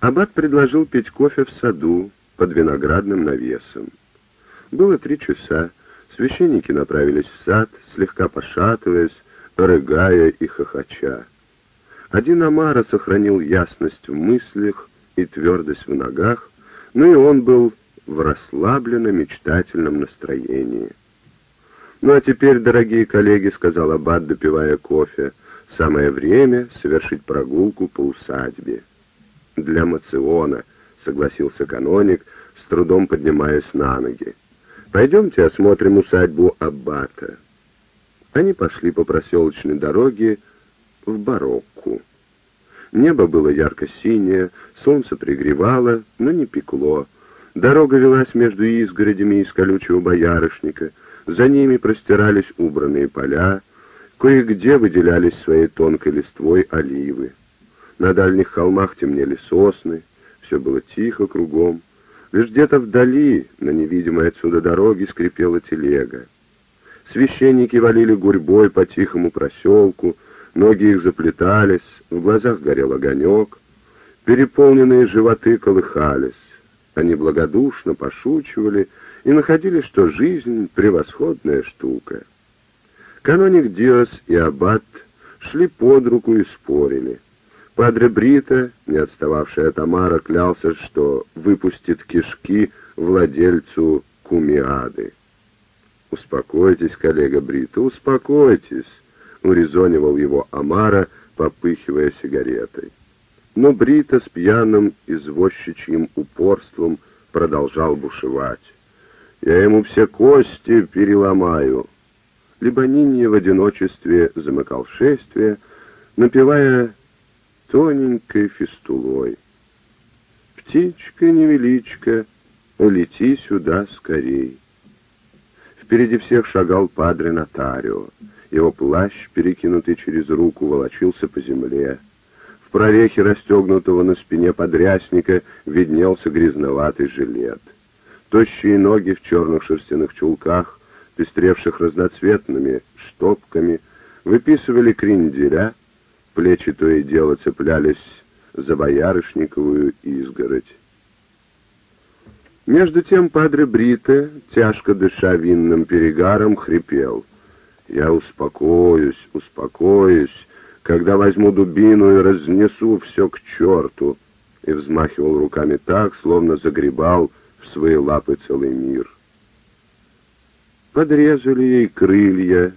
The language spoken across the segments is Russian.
Аббат предложил пить кофе в саду под виноградным навесом. Было три часа. Священники направились в сад, слегка пошатываясь, рыгая и хохоча. Один Амара сохранил ясность в мыслях и твердость в ногах, но и он был в расслабленно-мечтательном настроении. «Ну а теперь, дорогие коллеги», — сказал Аббат, допивая кофе, — «самое время совершить прогулку по усадьбе». «Для мациона», — согласился каноник, с трудом поднимаясь на ноги. «Пойдемте осмотрим усадьбу Аббата». Они пошли по проселочной дороге в Барокку. Небо было ярко-синее, солнце пригревало, но не пекло. Дорога велась между изгородями из колючего боярышника, за ними простирались убранные поля, кое-где выделялись своей тонкой листвой оливы. На дальних холмах темнели сосны, все было тихо кругом. Лишь где-то вдали, на невидимой отсюда дороге, скрипела телега. Священники валили гурьбой по тихому проселку, ноги их заплетались, в глазах горел огонек, переполненные животы колыхались. Они благодушно пошучивали и находили, что жизнь — превосходная штука. Каноник Диос и Аббат шли под руку и спорили. Падре Брита, не отстававший от Амара, клялся, что выпустит кишки владельцу кумиады. «Успокойтесь, коллега Брита, успокойтесь», — урезонивал его Амара, попыхивая сигаретой. Но Брита с пьяным извозчичьим упорством продолжал бушевать. «Я ему все кости переломаю». Либо Нинья в одиночестве замыкал шествие, напевая тоненькой фистулой. «Птичка невеличка, лети сюда скорей». Впереди всех шагал падре Нотарио. Его плащ, перекинутый через руку, волочился по земле. В прорехе расстегнутого на спине подрясника виднелся грязноватый жилет. Тощие ноги в черных шерстяных чулках, пестревших разноцветными штопками, выписывали кренделя, плечи то и дело цеплялись за боярышниковую изгородь. Между тем Падре Брите, тяжко дыша винным перегаром, хрипел. «Я успокоюсь, успокоюсь, когда возьму дубину и разнесу все к черту», и взмахивал руками так, словно загребал в свои лапы целый мир. Подрезали ей крылья,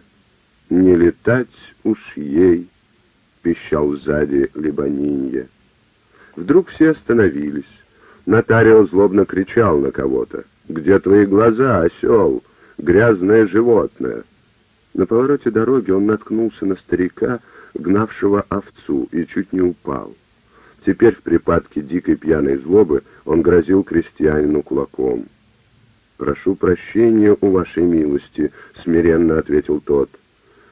не летать уж ей, пищал сзади Либанинья. Вдруг все остановились. Нотариус злобно кричал на кого-то. «Где твои глаза, осел? Грязное животное!» На повороте дороги он наткнулся на старика, гнавшего овцу, и чуть не упал. Теперь в припадке дикой пьяной злобы он грозил крестьянину кулаком. «Прошу прощения у вашей милости», — смиренно ответил тот.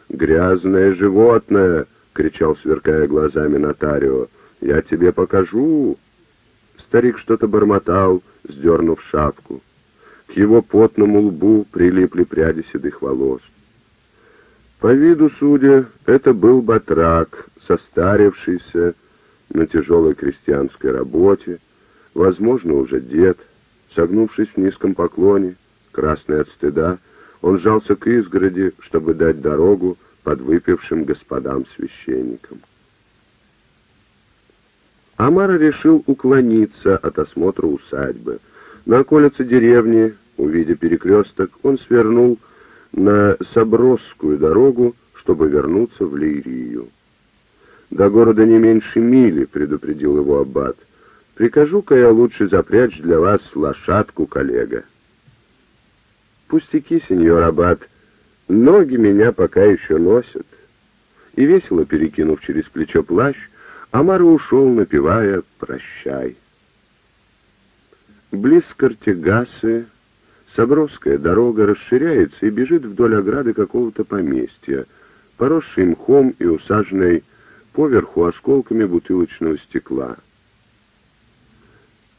«Грязное животное!» — кричал, сверкая глазами нотарио. «Я тебе покажу!» Старик что-то бормотал, сдернув шапку. К его потному лбу прилипли пряди седых волос. По виду, судя, это был батрак, состарившийся на тяжелой крестьянской работе, возможно, уже дед. Согнувшись в низком поклоне, красный от стыда, он сжался к изгороди, чтобы дать дорогу подвыпившим господам-священникам. Амара решил уклониться от осмотра усадьбы. На околице деревни, увидя перекресток, он свернул на Собросскую дорогу, чтобы вернуться в Лирию. «До города не меньше мили», — предупредил его аббат. «Прикажу-ка я лучше запрячь для вас лошадку, коллега». «Пустяки, сеньор аббат, ноги меня пока еще носят». И весело перекинув через плечо плащ, Амар ушел, напевая «Прощай». Близ Картегасы Собровская дорога расширяется и бежит вдоль ограды какого-то поместья, поросшей мхом и усаженной поверху осколками бутылочного стекла.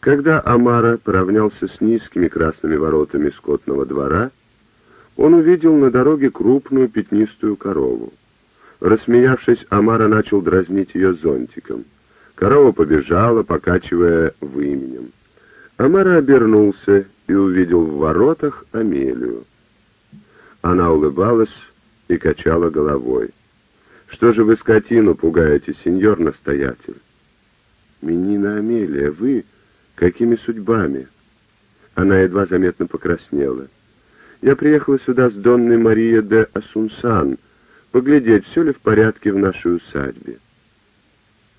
Когда Амара поравнялся с низкими красными воротами скотного двора, он увидел на дороге крупную пятнистую корову. Рассмеявшись, Амара начал дразнить ее зонтиком. Корова побежала, покачивая выменем. Амара обернулся и увидел в воротах Амелию. Она улыбалась и качала головой. «Что же вы скотину пугаете, сеньор-настоятель?» «Менина Амелия, вы? Какими судьбами?» Она едва заметно покраснела. «Я приехала сюда с Донной Мария де Асунсан, поглядеть, все ли в порядке в нашей усадьбе».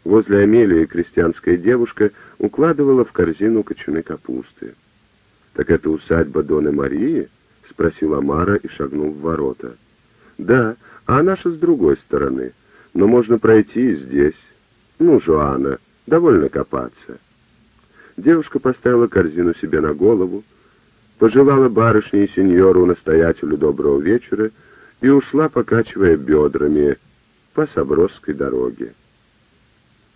Возле Амелии крестьянская девушка укладывала в корзину кочаны капусты. «Так это усадьба Доны Марии?» — спросил Амара и шагнул в ворота. «Да, а наша с другой стороны. Но можно пройти и здесь. Ну, Жоанна, довольно копаться». Девушка поставила корзину себе на голову, пожелала барышне и сеньору-настоятелю доброго вечера и ушла, покачивая бедрами по Собросской дороге.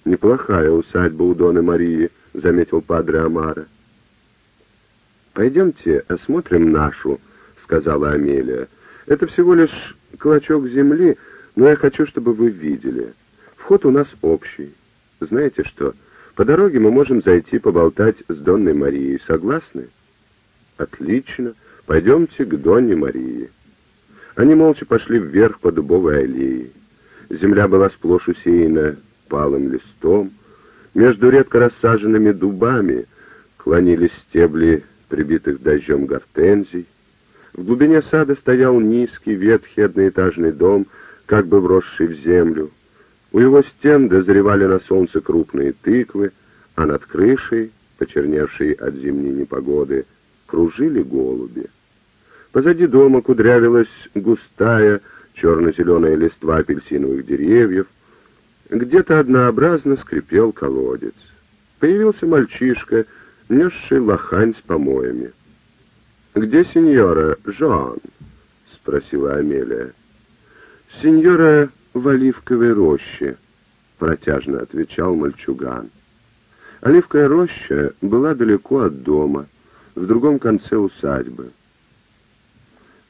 «Неплохая усадьба у Доны Марии», — заметил падре Амара. «Пойдемте осмотрим нашу», — сказала Амелия. «Это всего лишь клочок земли, но я хочу, чтобы вы видели. Вход у нас общий. Знаете что, по дороге мы можем зайти поболтать с Донной Марией. Согласны?» «Отлично. Пойдемте к Донне Марии». Они молча пошли вверх по дубовой аллее. Земля была сплошь усеяна палым листом. Между редко рассаженными дубами клонились стебли прибитых дождем гортензий. В глубине сада стоял низкий, ветхий одноэтажный дом, как бы вросший в землю. У его стен дозревали на солнце крупные тыквы, а над крышей, почерневшей от зимней непогоды, кружили голуби. Позади дома кудрявилась густая черно-зеленая листва апельсиновых деревьев, где-то однообразно скрипел колодец. Появился мальчишка, несший лохань с помоями. «Где сеньора Жоан?» — спросила Амелия. «Сеньора в оливковой роще», — протяжно отвечал мальчуган. Оливковая роща была далеко от дома, в другом конце усадьбы.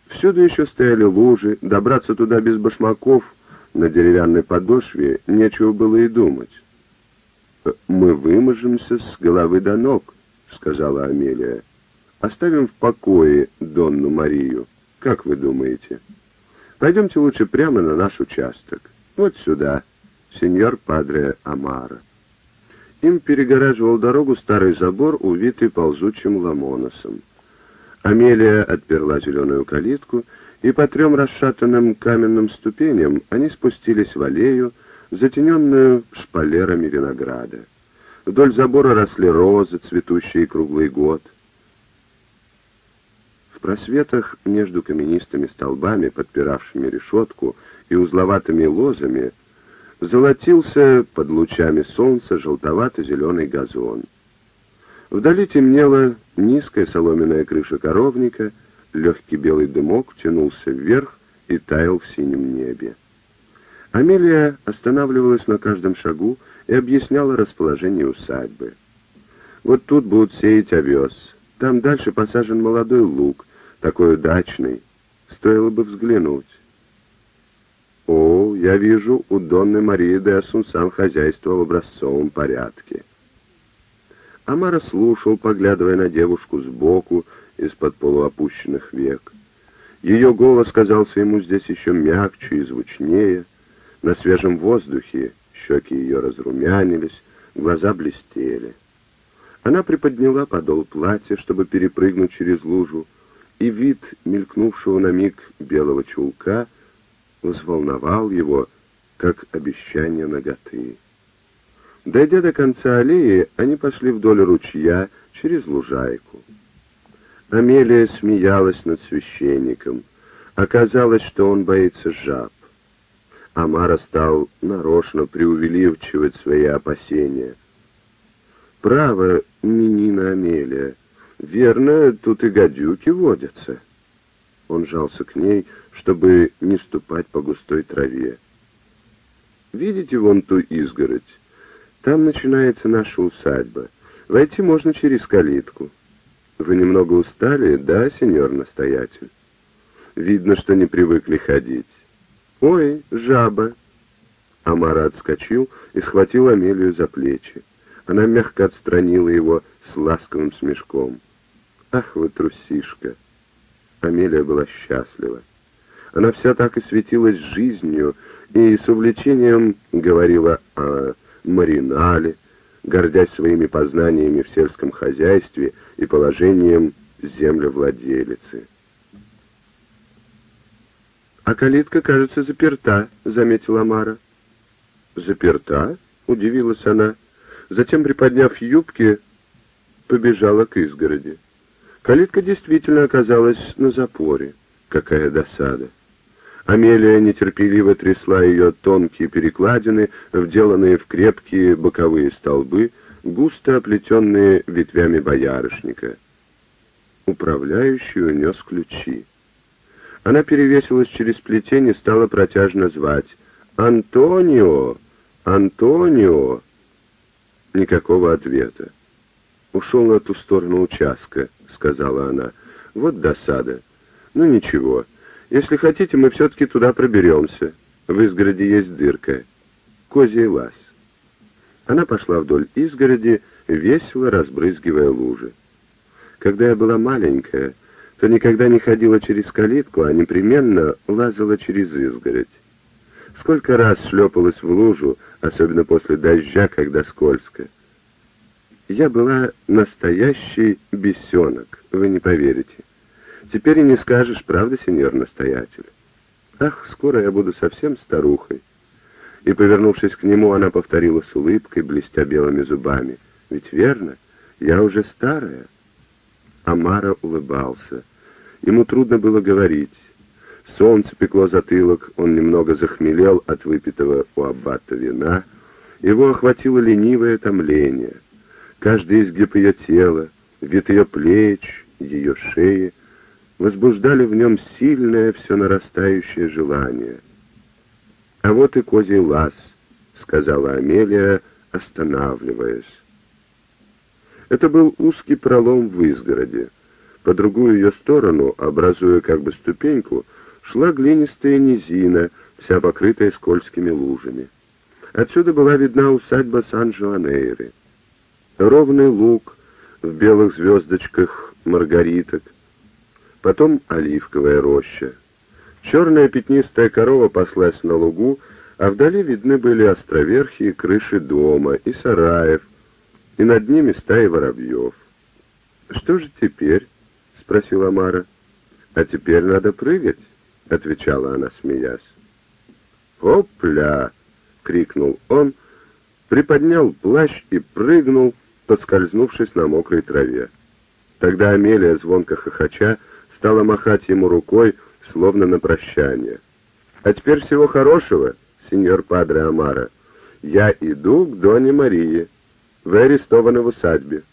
Всюду еще стояли лужи, добраться туда без башмаков — на деревянной подошве нечего было и думать. «Мы выможемся с головы до ног», — сказала Амелия. «Оставим в покое Донну Марию. Как вы думаете? Пойдемте лучше прямо на наш участок. Вот сюда, сеньор Падре Амара». Им перегораживал дорогу старый забор, увитый ползучим ламоносом. Амелия отперла зеленую калитку и по трем расшатанным каменным ступеням они спустились в аллею, затененную шпалерами винограда. Вдоль забора росли розы, цветущие круглый год. В просветах между каменистыми столбами, подпиравшими решетку, и узловатыми лозами, золотился под лучами солнца желтовато-зеленый газон. Вдали темнела низкая соломенная крыша коровника — Легкий белый дымок тянулся вверх и таял в синем небе. Амелия останавливалась на каждом шагу и объясняла расположение усадьбы. Вот тут будут сеять овес, там дальше посажен молодой лук, такой удачный, стоило бы взглянуть. Я вижу, у Донны Марии де Асунсан хозяйство в образцовом порядке. Амара слушал, поглядывая на девушку сбоку, из-под полуопущенных век. Ее голос казался ему здесь еще мягче и звучнее. На свежем воздухе щеки ее разрумянились, глаза блестели. Она приподняла подол платья, чтобы перепрыгнуть через лужу, и вид мелькнувшего на миг белого чулка взволновал его, как обещание наготы. Дойдя до конца аллеи, они пошли вдоль ручья через лужайку. Амелия смеялась над священником. Оказалось, что он боится жаб. Амара стал нарочно преувеличивать свои опасения. «Право, Минина Амелия, верно, тут и гадюки водятся». Он жался к ней, чтобы не ступать по густой траве. «Видите вон ту изгородь? Там начинается наша усадьба. Войти можно через калитку». Вы немного устали, да, сеньор-настоятель? Видно, что не привыкли ходить. Ой, жаба! Амара отскочил и схватил Амелию за плечи. Она мягко отстранила его с ласковым смешком. «Ах вы, трусишка!» Амелия была счастлива. Она вся так и светилась жизнью и с увлечением говорила о маринале, гордясь своими познаниями в сельском хозяйстве и положением землевладелицы. «А калитка, кажется, заперта», — заметила Мара. «Заперта?» — удивилась она. Затем, приподняв юбки, побежала к изгороди. Калитка действительно оказалась на запоре. Какая досада! Амелия нетерпеливо трясла ее тонкие перекладины, вделанные в крепкие боковые столбы, густо оплетенные ветвями боярышника. Управляющий унес ключи. Она перевесилась через плетень и стала протяжно звать «Антонио! Антонио!» Никакого ответа. «Ушел на ту сторону участка», — сказала она. «Вот досада. Ну ничего. Если хотите, мы все-таки туда проберемся. В изгороди есть дырка. Козий лаз». Она пошла вдоль изгороди, весело разбрызгивая лужи. Когда я была маленькая, то никогда не ходила через калитку, а непременно лазала через изгородь. Сколько раз шлепалась в лужу, особенно после дождя, когда скользко. Я была настоящий бесенок, вы не поверите. Теперь и не скажешь, правда, сеньор настоятель? Ах, скоро я буду совсем старухой. И, повернувшись к нему, она повторила с улыбкой, блестя белыми зубами. Ведь верно, я уже старая. Амара улыбался. Ему трудно было говорить. Солнце пекло затылок, он немного захмелел от выпитого у аббата вина. Его охватило ленивое томление — Каждый изгиб ее тела, вид ее плеч, ее шеи возбуждали в нем сильное, все нарастающее желание. «А вот и козий лаз», — сказала Амелия, останавливаясь. Это был узкий пролом в изгороде. По другую ее сторону, образуя как бы ступеньку, шла глинистая низина, вся покрытая скользкими лужами. Отсюда была видна усадьба Сан-Жуанейры ровный луг в белых звездочках маргариток, потом оливковая роща. Черная пятнистая корова паслась на лугу, а вдали видны были островерхие крыши дома и сараев, и над ними стаи воробьев. «Что же теперь?» — спросила Мара. «А теперь надо прыгать», — отвечала она, смеясь. «Опля!» — крикнул он, приподнял плащ и прыгнул, — поскользнувшись на мокрой траве. Тогда Амелия, звонко хохоча, стала махать ему рукой, словно на прощание. «А теперь всего хорошего, сеньор Падре Амара. Я иду к Доне Марии. Вы арестованы в усадьбе.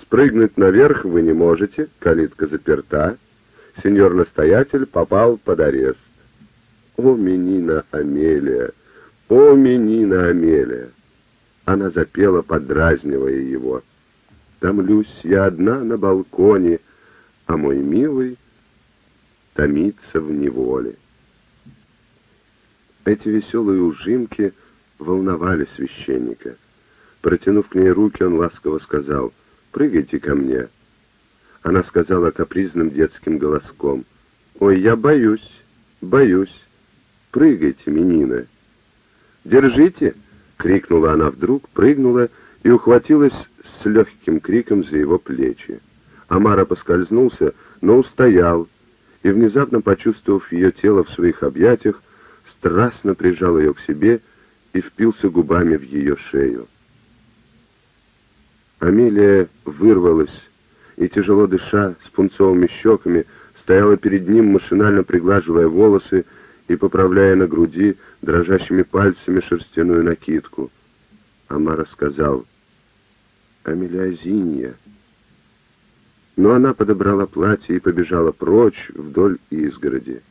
Спрыгнуть наверх вы не можете, калитка заперта. Сеньор-настоятель попал под арест. О, менина Амелия! О, менина Амелия! Она запела, подразнивая его. «Томлюсь я одна на балконе, а мой милый томится в неволе». Эти веселые ужимки волновали священника. Протянув к ней руки, он ласково сказал «Прыгайте ко мне». Она сказала капризным детским голоском «Ой, я боюсь, боюсь. Прыгайте, менина». «Держите!» — крикнула она вдруг, прыгнула и ухватилась с легким криком за его плечи. Амара поскользнулся, но устоял, и, внезапно почувствовав ее тело в своих объятиях, страстно прижал ее к себе и впился губами в ее шею. Амелия вырвалась и, тяжело дыша, с пунцовыми щеками, стояла перед ним, машинально приглаживая волосы и поправляя на груди дрожащими пальцами шерстяную накидку. Амара сказал «Амелиазинья». Но она подобрала платье и побежала прочь вдоль изгороди.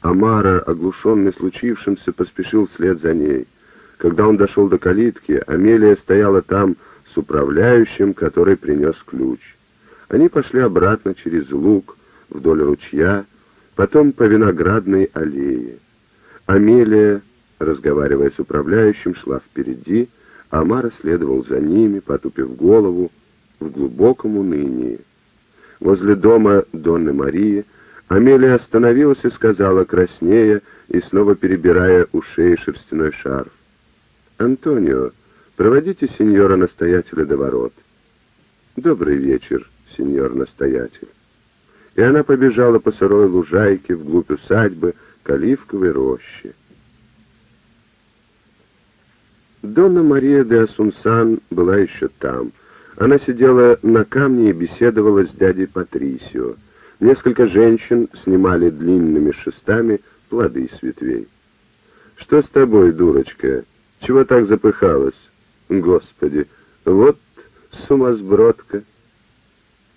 Амара, оглушенный случившимся, поспешил вслед за ней. Когда он дошел до калитки, Амелия стояла там с управляющим, который принес ключ. Они пошли обратно через луг, вдоль ручья, потом по виноградной аллее. Амелия разговаривая с управляющим, шла впереди, а Мара следовал за ними, потупив голову, в глубоком унынии. Возле дома Донны Марии Амелия остановилась и сказала краснея и снова перебирая у шеи шерстяной шарф. «Антонио, проводите сеньора-настоятеля до ворот». «Добрый вечер, сеньор-настоятель». И она побежала по сырой лужайке вглубь усадьбы к оливковой роще. Донна Мария де Асунсан была еще там. Она сидела на камне и беседовала с дядей Патрисио. Несколько женщин снимали длинными шестами плоды с ветвей. «Что с тобой, дурочка? Чего так запыхалась? Господи, вот сумасбродка!»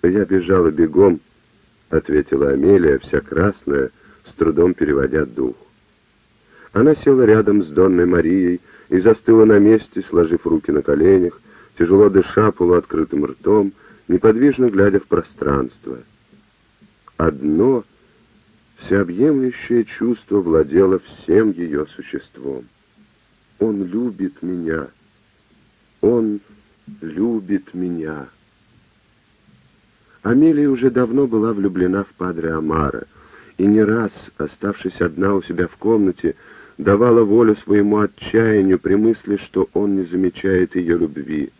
«Я бежала бегом», — ответила Амелия, вся красная, с трудом переводя дух. Она села рядом с Донной Марией и застыла на месте, сложив руки на коленях, тяжело дыша полуоткрытым ртом, неподвижно глядя в пространство. Одно всеобъемлющее чувство владело всем ее существом. Он любит меня. Он любит меня. Амелия уже давно была влюблена в падре Амара, и не раз, оставшись одна у себя в комнате, давала волю своему отчаянию при мысли, что он не замечает ее любви.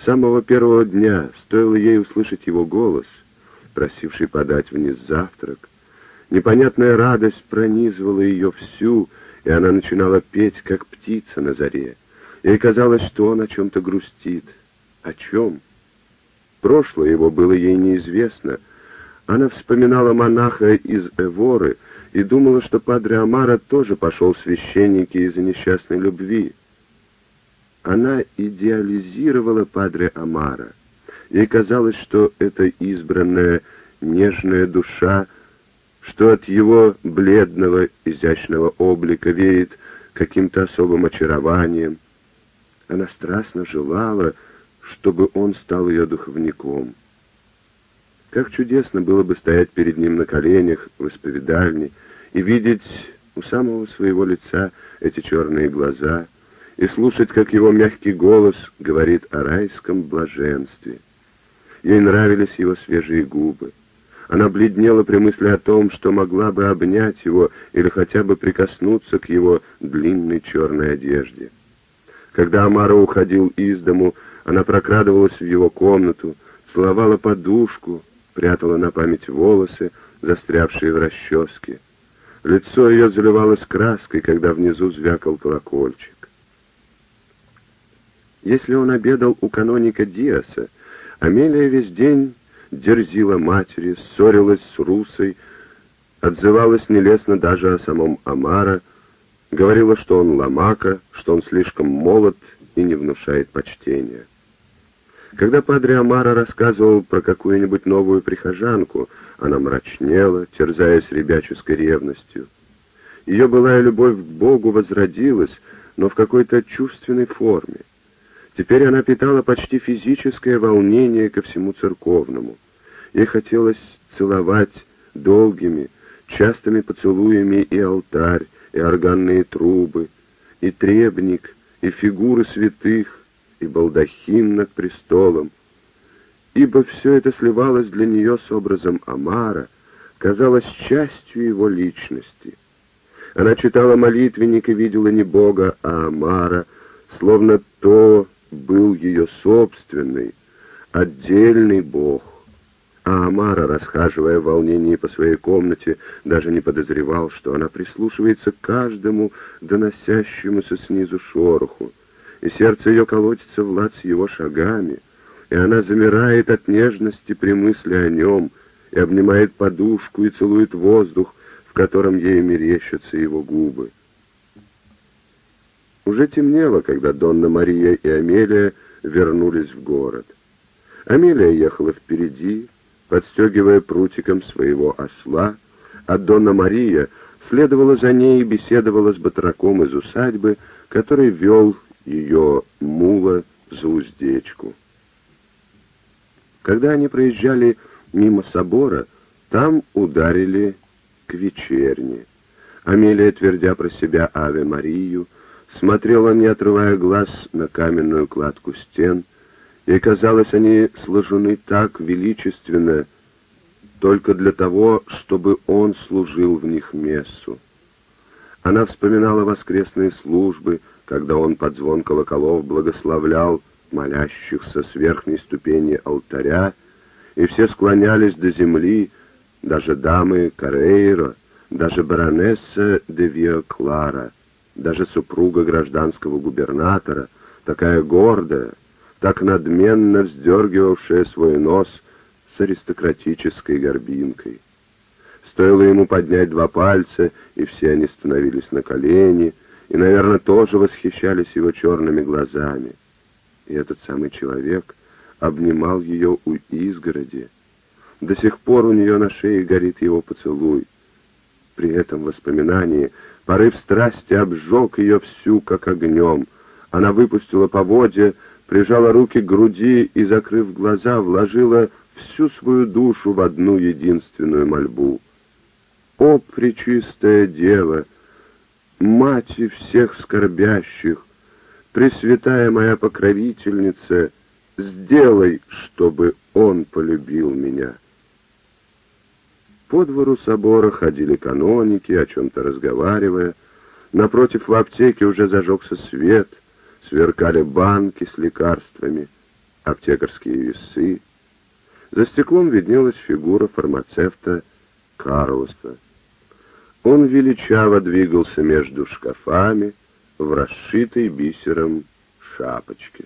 С самого первого дня стоило ей услышать его голос, просивший подать вниз завтрак. Непонятная радость пронизывала ее всю, и она начинала петь, как птица на заре. Ей казалось, что он о чем-то грустит. О чем? Прошлое его было ей неизвестно. Она вспоминала монаха из Эворы и думала, что Падре Амара тоже пошел в священники из-за несчастной любви. Она идеализировала Падре Амара. Ей казалось, что эта избранная нежная душа, что от его бледного изящного облика веет каким-то особым очарованием. Она страстно желала, чтобы он стал ее духовником. Как чудесно было бы стоять перед ним на коленях в исповедальне и видеть у самого своего лица эти черные глаза и слушать, как его мягкий голос говорит о райском блаженстве. Ей нравились его свежие губы. Она бледнела при мысли о том, что могла бы обнять его или хотя бы прикоснуться к его длинной черной одежде. Когда Амара уходил из дому, она прокрадывалась в его комнату, целовала подушку, прятала на память волосы, застрявшие в расческе. Лицо ее заливалось краской, когда внизу звякал колокольчик. Если он обедал у каноника Диаса, Амелия весь день дерзила матери, ссорилась с Русой, отзывалась нелестно даже о самом Амара, говорила, что он ломака, что он слишком молод и не внушает почтения. Когда Падре Амара рассказывал про какую-нибудь новую прихожанку, она мрачнела, терзаясь ребяческой ревностью. Ее былая любовь к Богу возродилась, но в какой-то чувственной форме. Теперь она питала почти физическое волнение ко всему церковному. Ей хотелось целовать долгими, частыми поцелуями и алтарь, и органные трубы, и требник, и фигуры святых, и балдахин над престолом, ибо все это сливалось для нее с образом Амара, казалось частью его личности. Она читала молитвенник и видела не Бога, а Амара, словно то был ее собственный, отдельный Бог. А Амара, расхаживая в волнении по своей комнате, даже не подозревал, что она прислушивается к каждому доносящемуся снизу шороху, и сердце ее колотится в лад с его шагами, и она замирает от нежности при мысли о нем, и обнимает подушку и целует воздух, в котором ей мерещатся его губы. Уже темнело, когда Донна Мария и Амелия вернулись в город. Амелия ехала впереди, подстегивая прутиком своего осла, а Донна Мария следовала за ней и беседовала с батраком из усадьбы, который вел ее мула за уздечку. Когда они проезжали мимо собора, там ударили к вечерне. Амелия, твердя про себя «Аве Марию», смотрела, не отрывая глаз, на каменную кладку стен. и казалось, они сложены так величественно, только для того, чтобы он служил в них мессу. Она вспоминала воскресные службы, когда он под звон колоколов благословлял молящихся с верхней ступени алтаря, и все склонялись до земли, даже дамы Карейро, даже баронесса де Виоклара, даже супруга гражданского губернатора, такая гордая, так надменно вздергивавшая свой нос с аристократической горбинкой. Стоило ему поднять два пальца, и все они становились на колени, и, наверное, тоже восхищались его черными глазами. И этот самый человек обнимал ее у изгороди. До сих пор у нее на шее горит его поцелуй. При этом воспоминании порыв страсти обжег ее всю, как огнем. Она выпустила поводья, прижала руки к груди и, закрыв глаза, вложила всю свою душу в одну единственную мольбу. «О, Пречистая Дева, Мать всех скорбящих, Пресвятая моя покровительница, сделай, чтобы он полюбил меня». По двору собора ходили каноники, о чем-то разговаривая. Напротив в аптеке уже зажегся свет, сверкали банки с лекарствами, аптекарские весы. За стеклом виднелась фигура фармацевта Карлоса. Он величаво двигался между шкафами в расшитой бисером шапочке.